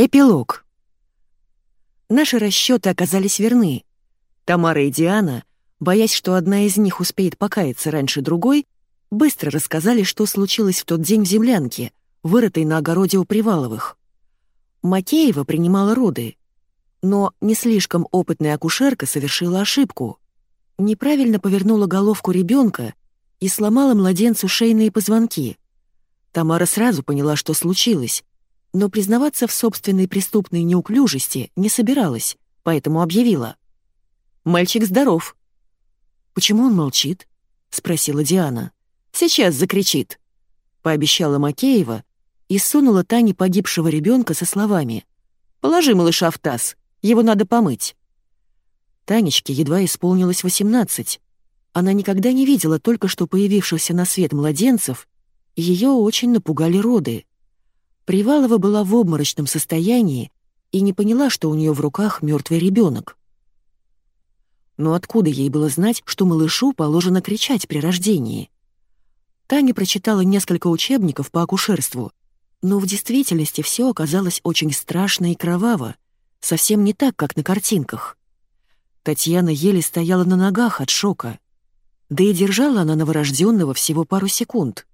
Эпилог. Наши расчеты оказались верны. Тамара и Диана, боясь, что одна из них успеет покаяться раньше другой, быстро рассказали, что случилось в тот день в землянке, вырытой на огороде у Приваловых. Макеева принимала роды, но не слишком опытная акушерка совершила ошибку. Неправильно повернула головку ребенка и сломала младенцу шейные позвонки. Тамара сразу поняла, что случилось, но признаваться в собственной преступной неуклюжести не собиралась, поэтому объявила. «Мальчик здоров». «Почему он молчит?» — спросила Диана. «Сейчас закричит», — пообещала Макеева и сунула Тане погибшего ребенка со словами. «Положи малыша в таз, его надо помыть». Танечке едва исполнилось восемнадцать. Она никогда не видела только что появившихся на свет младенцев, и ее очень напугали роды. Привалова была в обморочном состоянии и не поняла, что у нее в руках мертвый ребенок. Но откуда ей было знать, что малышу положено кричать при рождении? Таня прочитала несколько учебников по акушерству, но в действительности все оказалось очень страшно и кроваво, совсем не так, как на картинках. Татьяна еле стояла на ногах от шока. Да и держала она новорожденного всего пару секунд.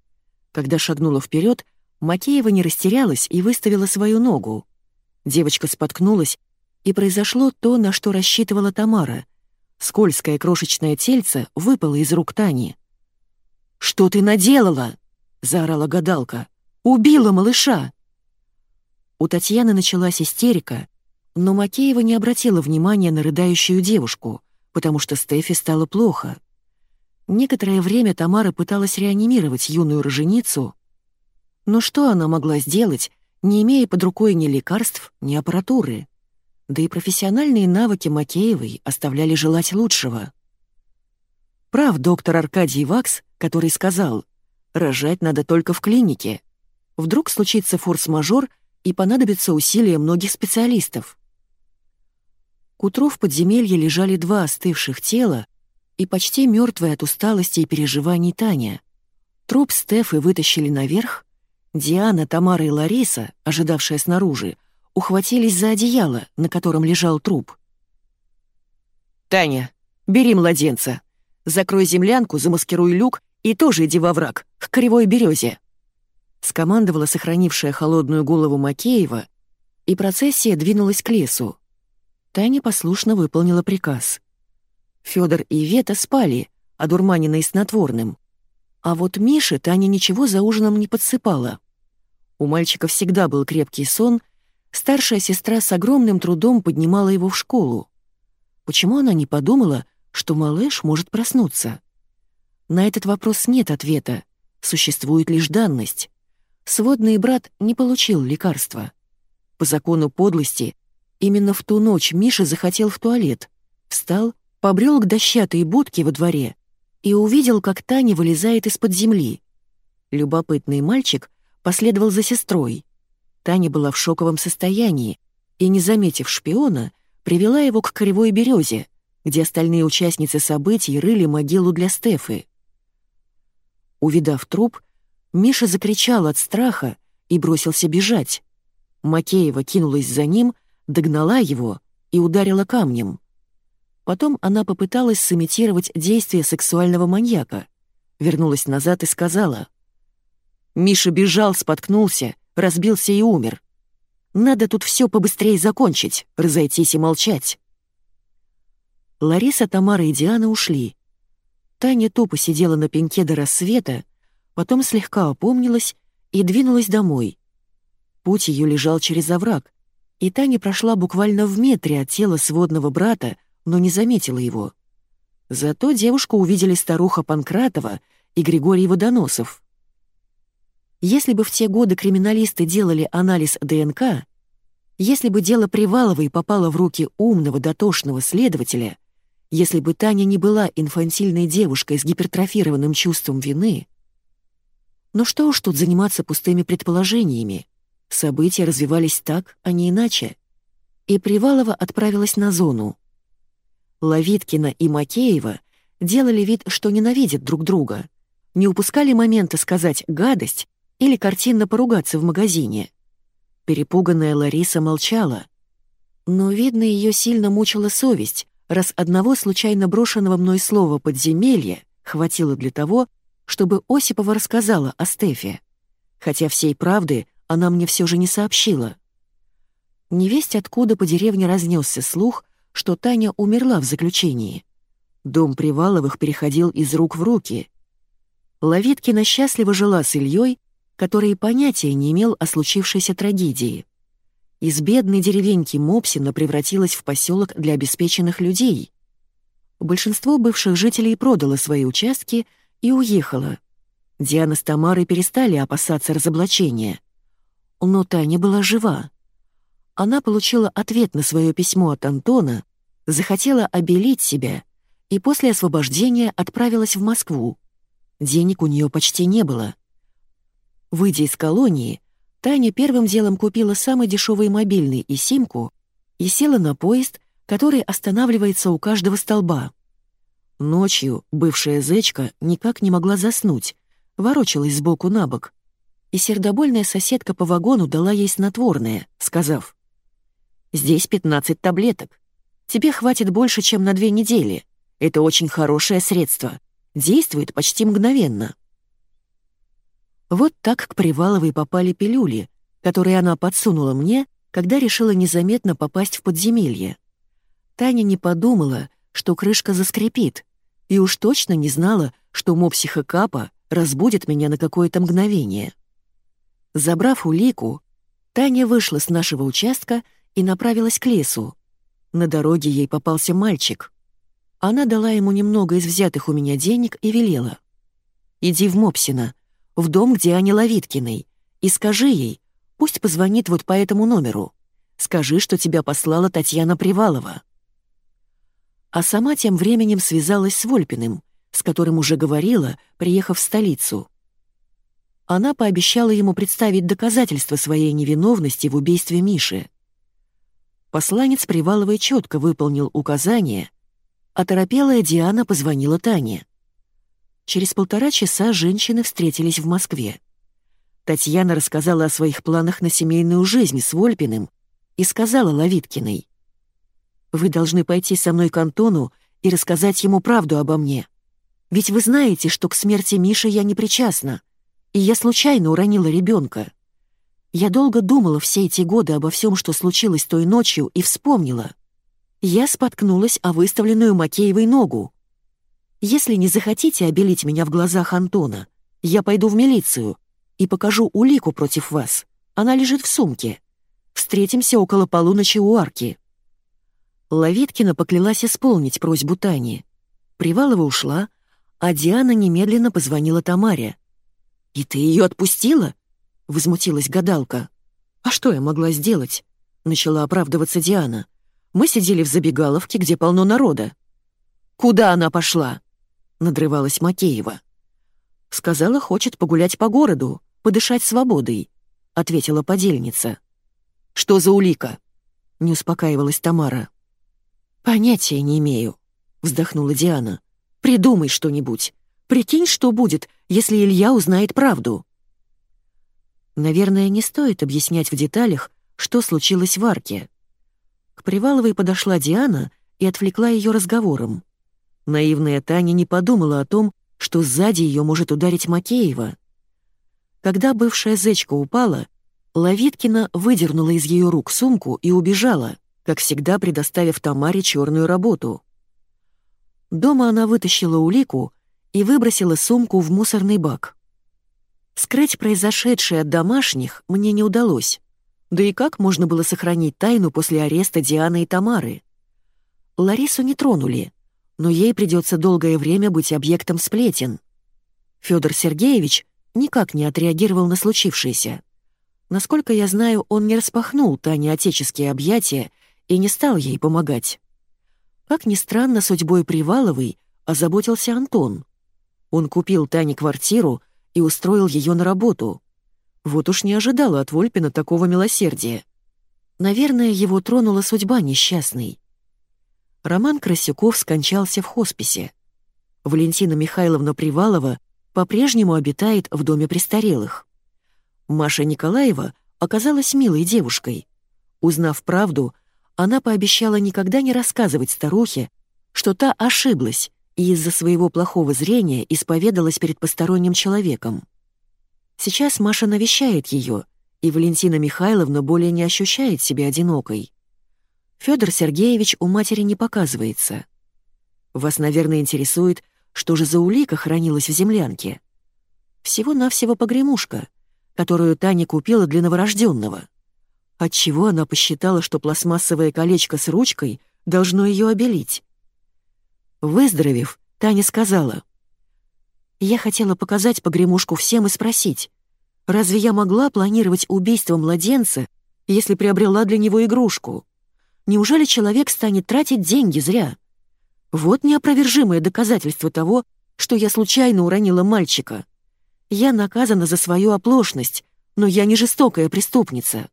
Когда шагнула вперед, Макеева не растерялась и выставила свою ногу. Девочка споткнулась, и произошло то, на что рассчитывала Тамара. Скользкое крошечное тельце выпало из рук Тани. «Что ты наделала?» — заорала гадалка. «Убила малыша!» У Татьяны началась истерика, но Макеева не обратила внимания на рыдающую девушку, потому что Стефи стало плохо. Некоторое время Тамара пыталась реанимировать юную роженицу, но что она могла сделать, не имея под рукой ни лекарств, ни аппаратуры? Да и профессиональные навыки Макеевой оставляли желать лучшего. Прав доктор Аркадий Вакс, который сказал, рожать надо только в клинике. Вдруг случится форс-мажор и понадобится усилия многих специалистов. К утру в подземелье лежали два остывших тела и почти мертвые от усталости и переживаний Таня. Труп Стефы вытащили наверх, Диана, Тамара и Лариса, ожидавшие снаружи, ухватились за одеяло, на котором лежал труп. «Таня, бери младенца. Закрой землянку, замаскируй люк и тоже иди во враг, к кривой березе. Скомандовала сохранившая холодную голову Макеева, и процессия двинулась к лесу. Таня послушно выполнила приказ. Федор и Вета спали, одурманенные снотворным. А вот Мише Таня ничего за ужином не подсыпала. У мальчика всегда был крепкий сон, старшая сестра с огромным трудом поднимала его в школу. Почему она не подумала, что малыш может проснуться? На этот вопрос нет ответа, существует лишь данность. Сводный брат не получил лекарства. По закону подлости, именно в ту ночь Миша захотел в туалет, встал, побрел к дощатой будке во дворе и увидел, как Таня вылезает из-под земли. Любопытный мальчик последовал за сестрой. Таня была в шоковом состоянии и, не заметив шпиона, привела его к кривой березе, где остальные участницы событий рыли могилу для Стефы. Увидав труп, Миша закричал от страха и бросился бежать. Макеева кинулась за ним, догнала его и ударила камнем. Потом она попыталась сымитировать действия сексуального маньяка, вернулась назад и сказала — Миша бежал, споткнулся, разбился и умер. Надо тут все побыстрее закончить, разойтись и молчать. Лариса, Тамара и Диана ушли. Таня тупо сидела на пеньке до рассвета, потом слегка опомнилась и двинулась домой. Путь ее лежал через овраг, и Таня прошла буквально в метре от тела сводного брата, но не заметила его. Зато девушку увидели старуха Панкратова и Григорий Водоносов. Если бы в те годы криминалисты делали анализ ДНК, если бы дело Приваловой попало в руки умного дотошного следователя, если бы Таня не была инфантильной девушкой с гипертрофированным чувством вины... Но что уж тут заниматься пустыми предположениями. События развивались так, а не иначе. И Привалова отправилась на зону. Лавиткина и Макеева делали вид, что ненавидят друг друга, не упускали момента сказать гадость или картинно поругаться в магазине. Перепуганная Лариса молчала. Но, видно, ее сильно мучила совесть, раз одного случайно брошенного мной слова «подземелье» хватило для того, чтобы Осипова рассказала о Стефе. Хотя всей правды она мне все же не сообщила. Невесть откуда по деревне разнесся слух, что Таня умерла в заключении. Дом Приваловых переходил из рук в руки. Ловиткина счастливо жила с Ильей, который понятия не имел о случившейся трагедии. Из бедной деревеньки Мопсина превратилась в поселок для обеспеченных людей. Большинство бывших жителей продало свои участки и уехало. Диана с Тамарой перестали опасаться разоблачения. Но Таня была жива. Она получила ответ на свое письмо от Антона, захотела обелить себя — и после освобождения отправилась в Москву. Денег у нее почти не было. Выйдя из колонии, Таня первым делом купила самый дешевый мобильный и симку и села на поезд, который останавливается у каждого столба. Ночью бывшая зечка никак не могла заснуть, ворочалась сбоку на бок, и сердобольная соседка по вагону дала ей снотворное, сказав, «Здесь 15 таблеток. Тебе хватит больше, чем на две недели. Это очень хорошее средство. Действует почти мгновенно. Вот так к Приваловой попали пилюли, которые она подсунула мне, когда решила незаметно попасть в подземелье. Таня не подумала, что крышка заскрипит, и уж точно не знала, что мопсиха Капа разбудит меня на какое-то мгновение. Забрав улику, Таня вышла с нашего участка и направилась к лесу. На дороге ей попался мальчик. Она дала ему немного из взятых у меня денег и велела. «Иди в Мопсина, в дом, где Аня Ловиткиной, и скажи ей, пусть позвонит вот по этому номеру. Скажи, что тебя послала Татьяна Привалова». А сама тем временем связалась с Вольпиным, с которым уже говорила, приехав в столицу. Она пообещала ему представить доказательства своей невиновности в убийстве Миши. Посланец Приваловой четко выполнил указание, Оторопелая Диана позвонила Тане. Через полтора часа женщины встретились в Москве. Татьяна рассказала о своих планах на семейную жизнь с Вольпиным и сказала Лавиткиной. «Вы должны пойти со мной к Антону и рассказать ему правду обо мне. Ведь вы знаете, что к смерти Миши я не причастна, и я случайно уронила ребенка. Я долго думала все эти годы обо всем, что случилось той ночью, и вспомнила — я споткнулась о выставленную Макеевой ногу. Если не захотите обелить меня в глазах Антона, я пойду в милицию и покажу улику против вас. Она лежит в сумке. Встретимся около полуночи у арки». Ловиткина поклялась исполнить просьбу Тани. Привалова ушла, а Диана немедленно позвонила Тамаре. «И ты ее отпустила?» — возмутилась гадалка. «А что я могла сделать?» — начала оправдываться Диана. Мы сидели в забегаловке, где полно народа. «Куда она пошла?» — надрывалась Макеева. «Сказала, хочет погулять по городу, подышать свободой», — ответила подельница. «Что за улика?» — не успокаивалась Тамара. «Понятия не имею», — вздохнула Диана. «Придумай что-нибудь. Прикинь, что будет, если Илья узнает правду». Наверное, не стоит объяснять в деталях, что случилось в арке. К Приваловой подошла Диана и отвлекла ее разговором. Наивная Таня не подумала о том, что сзади ее может ударить Макеева. Когда бывшая зечка упала, Лавиткина выдернула из ее рук сумку и убежала, как всегда предоставив Тамаре черную работу. Дома она вытащила улику и выбросила сумку в мусорный бак. Скрыть произошедшее от домашних мне не удалось. Да и как можно было сохранить тайну после ареста Дианы и Тамары? Ларису не тронули, но ей придется долгое время быть объектом сплетен. Федор Сергеевич никак не отреагировал на случившееся. Насколько я знаю, он не распахнул Тане отеческие объятия и не стал ей помогать. Как ни странно, судьбой Приваловой озаботился Антон. Он купил Тане квартиру и устроил ее на работу. Вот уж не ожидала от Вольпина такого милосердия. Наверное, его тронула судьба несчастной. Роман Красюков скончался в хосписе. Валентина Михайловна Привалова по-прежнему обитает в доме престарелых. Маша Николаева оказалась милой девушкой. Узнав правду, она пообещала никогда не рассказывать старухе, что та ошиблась и из-за своего плохого зрения исповедалась перед посторонним человеком. Сейчас Маша навещает ее, и Валентина Михайловна более не ощущает себя одинокой. Федор Сергеевич у матери не показывается. Вас, наверное, интересует, что же за улика хранилась в землянке. Всего-навсего погремушка, которую Таня купила для новорожденного. Отчего она посчитала, что пластмассовое колечко с ручкой должно ее обелить? Выздоровев, Таня сказала. «Я хотела показать погремушку всем и спросить, разве я могла планировать убийство младенца, если приобрела для него игрушку? Неужели человек станет тратить деньги зря? Вот неопровержимое доказательство того, что я случайно уронила мальчика. Я наказана за свою оплошность, но я не жестокая преступница».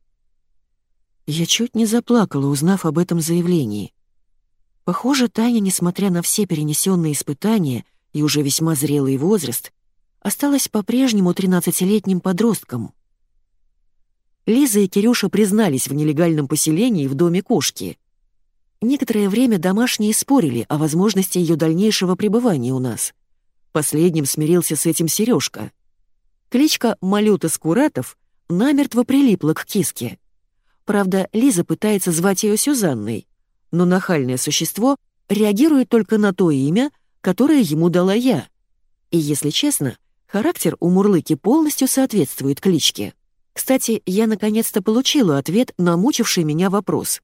Я чуть не заплакала, узнав об этом заявлении. Похоже, Таня, несмотря на все перенесенные испытания и уже весьма зрелый возраст, осталась по-прежнему 13-летним подростком. Лиза и Кирюша признались в нелегальном поселении в доме кошки. Некоторое время домашние спорили о возможности ее дальнейшего пребывания у нас. Последним смирился с этим Сережка. Кличка Малюта Скуратов намертво прилипла к киске. Правда, Лиза пытается звать ее Сюзанной, но нахальное существо реагирует только на то имя, которое ему дала я. И, если честно, характер у Мурлыки полностью соответствует кличке. Кстати, я наконец-то получила ответ на мучивший меня вопрос.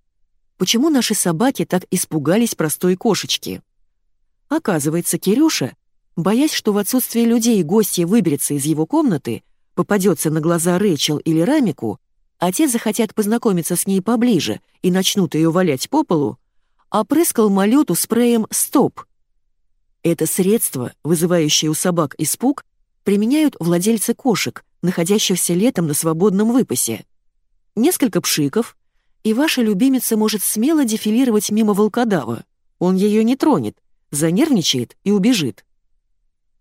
Почему наши собаки так испугались простой кошечки? Оказывается, Кирюша, боясь, что в отсутствие людей гостья выберется из его комнаты, попадется на глаза Рэйчел или Рамику, а те захотят познакомиться с ней поближе и начнут ее валять по полу, опрыскал малюту спреем «Стоп». Это средство, вызывающее у собак испуг, применяют владельцы кошек, находящихся летом на свободном выпасе. Несколько пшиков, и ваша любимица может смело дефилировать мимо волкодава. Он ее не тронет, занервничает и убежит.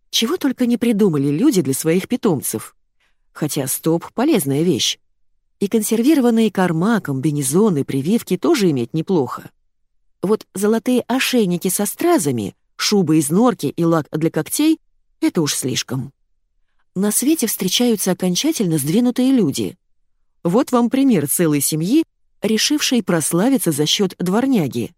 Чего только не придумали люди для своих питомцев. Хотя стоп — полезная вещь. И консервированные корма, комбинезоны, прививки тоже иметь неплохо. Вот золотые ошейники со стразами, шубы из норки и лак для когтей — это уж слишком. На свете встречаются окончательно сдвинутые люди. Вот вам пример целой семьи, решившей прославиться за счет дворняги.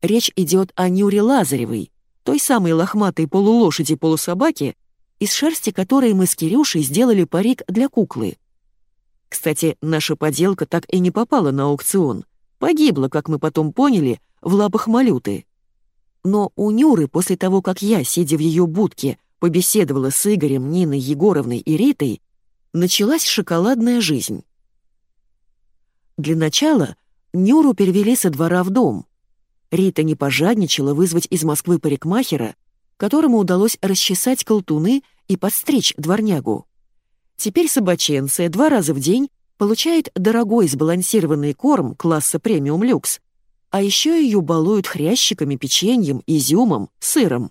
Речь идет о Нюре Лазаревой, той самой лохматой полулошади-полусобаки, из шерсти которой мы с Кирюшей сделали парик для куклы. Кстати, наша поделка так и не попала на аукцион. Погибла, как мы потом поняли, в лапах малюты. Но у Нюры, после того, как я, сидя в ее будке, побеседовала с Игорем, Ниной, Егоровной и Ритой, началась шоколадная жизнь. Для начала Нюру перевели со двора в дом. Рита не пожадничала вызвать из Москвы парикмахера, которому удалось расчесать колтуны и подстричь дворнягу. Теперь собаченция два раза в день получает дорогой сбалансированный корм класса премиум люкс, а еще ее балуют хрящиками, печеньем, изюмом, сыром.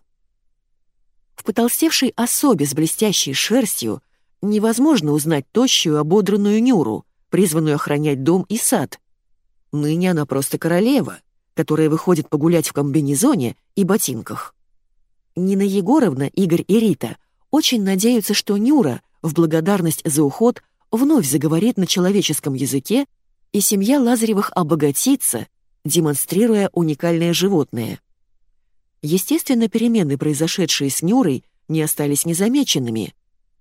В потолстевшей особе с блестящей шерстью невозможно узнать тощую ободранную Нюру, призванную охранять дом и сад. Ныне она просто королева, которая выходит погулять в комбинезоне и ботинках. Нина Егоровна, Игорь и Рита очень надеются, что Нюра в благодарность за уход вновь заговорит на человеческом языке, и семья Лазаревых обогатится, демонстрируя уникальное животное. Естественно, перемены, произошедшие с Нюрой, не остались незамеченными,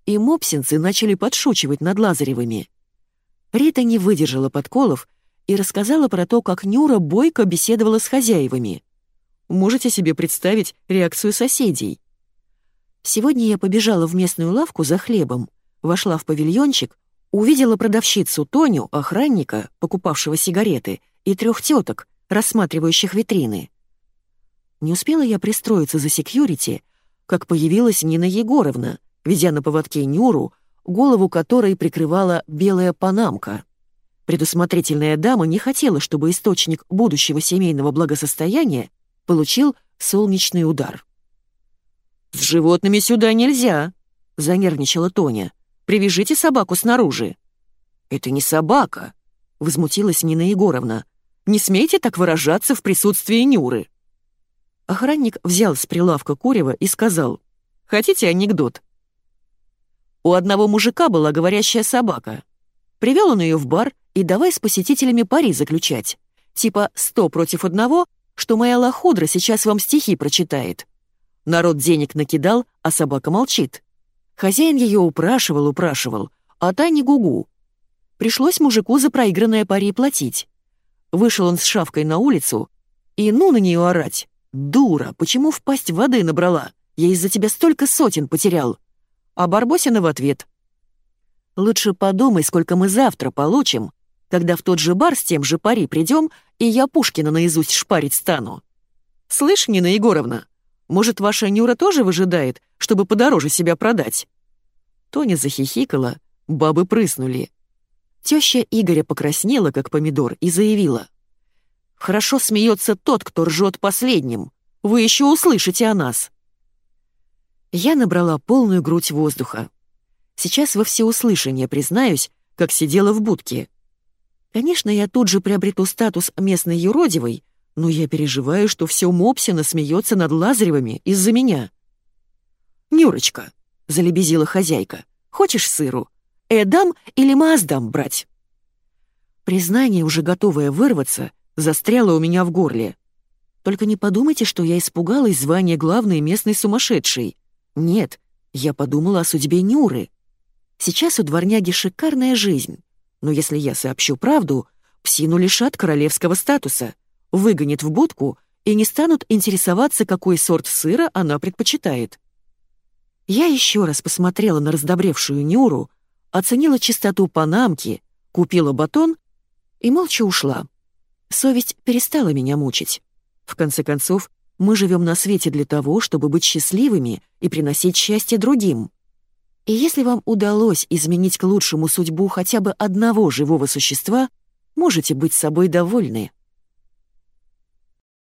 и мопсинцы начали подшучивать над Лазаревыми. Рита не выдержала подколов и рассказала про то, как Нюра бойко беседовала с хозяевами. Можете себе представить реакцию соседей? Сегодня я побежала в местную лавку за хлебом, вошла в павильончик, увидела продавщицу Тоню, охранника, покупавшего сигареты, и трех теток, рассматривающих витрины. Не успела я пристроиться за секьюрити, как появилась Нина Егоровна, ведя на поводке Нюру, голову которой прикрывала белая панамка. Предусмотрительная дама не хотела, чтобы источник будущего семейного благосостояния получил солнечный удар. «С животными сюда нельзя», — занервничала Тоня. «Привяжите собаку снаружи». «Это не собака», — возмутилась Нина Егоровна. «Не смейте так выражаться в присутствии Нюры». Охранник взял с прилавка курева и сказал, «Хотите анекдот?» У одного мужика была говорящая собака. Привел он ее в бар и давай с посетителями пари заключать. Типа сто против одного, что моя лохудра сейчас вам стихи прочитает. Народ денег накидал, а собака молчит. Хозяин ее упрашивал, упрашивал, а та не гугу. Пришлось мужику за проигранное пари платить. Вышел он с шавкой на улицу, и ну на нее орать. «Дура, почему в пасть воды набрала? Я из-за тебя столько сотен потерял». А Барбосина в ответ. «Лучше подумай, сколько мы завтра получим, когда в тот же бар с тем же пари придем, и я Пушкина наизусть шпарить стану. Слышь, Нина Егоровна, может, ваша Нюра тоже выжидает, чтобы подороже себя продать?» Тоня захихикала, бабы прыснули. Теща Игоря покраснела, как помидор, и заявила. «Хорошо смеется тот, кто ржет последним. Вы еще услышите о нас». Я набрала полную грудь воздуха. Сейчас во всеуслышание признаюсь, как сидела в будке. Конечно, я тут же приобрету статус местной юродивой, но я переживаю, что все Мопсина смеется над Лазаревыми из-за меня. «Нюрочка», — залебезила хозяйка, — «хочешь сыру? Эдам или Маздам брать?» Признание, уже готовое вырваться, застряло у меня в горле. Только не подумайте, что я испугалась звания главной местной сумасшедшей. Нет, я подумала о судьбе Нюры. Сейчас у дворняги шикарная жизнь, но если я сообщу правду, псину лишат королевского статуса, выгонят в будку и не станут интересоваться, какой сорт сыра она предпочитает. Я еще раз посмотрела на раздобревшую Нюру, оценила чистоту панамки, купила батон и молча ушла. Совесть перестала меня мучить. В конце концов, мы живем на свете для того, чтобы быть счастливыми и приносить счастье другим. И если вам удалось изменить к лучшему судьбу хотя бы одного живого существа, можете быть собой довольны.